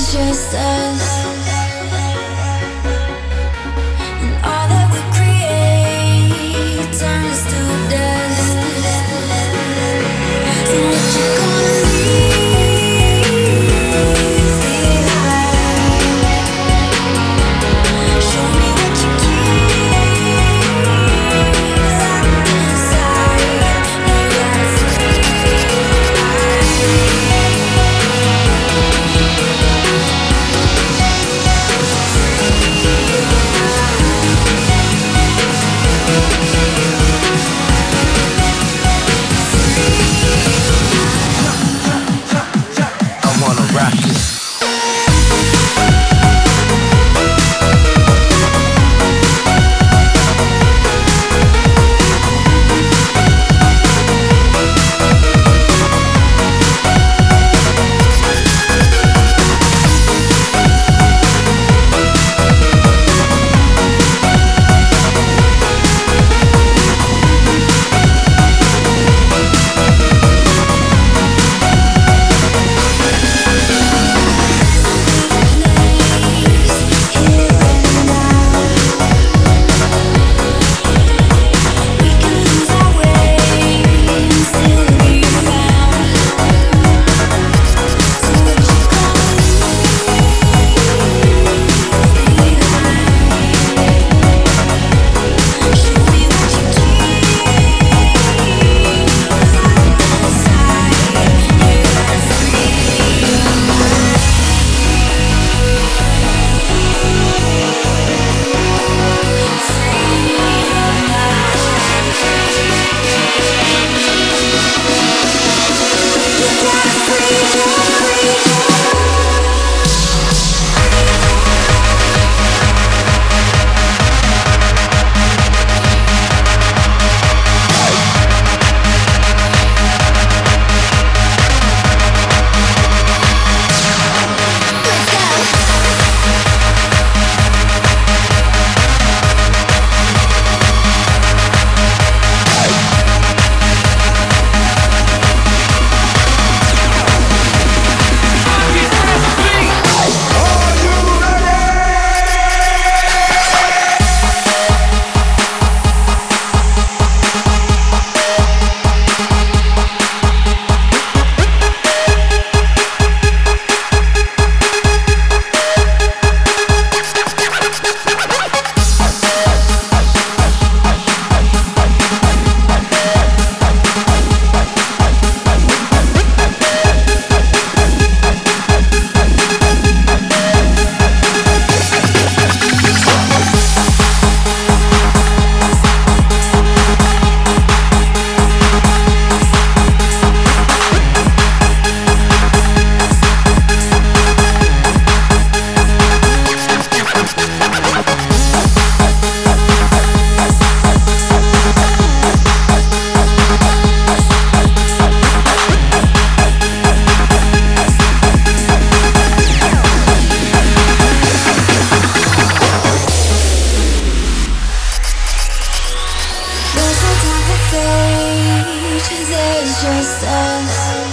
it's just us. just us.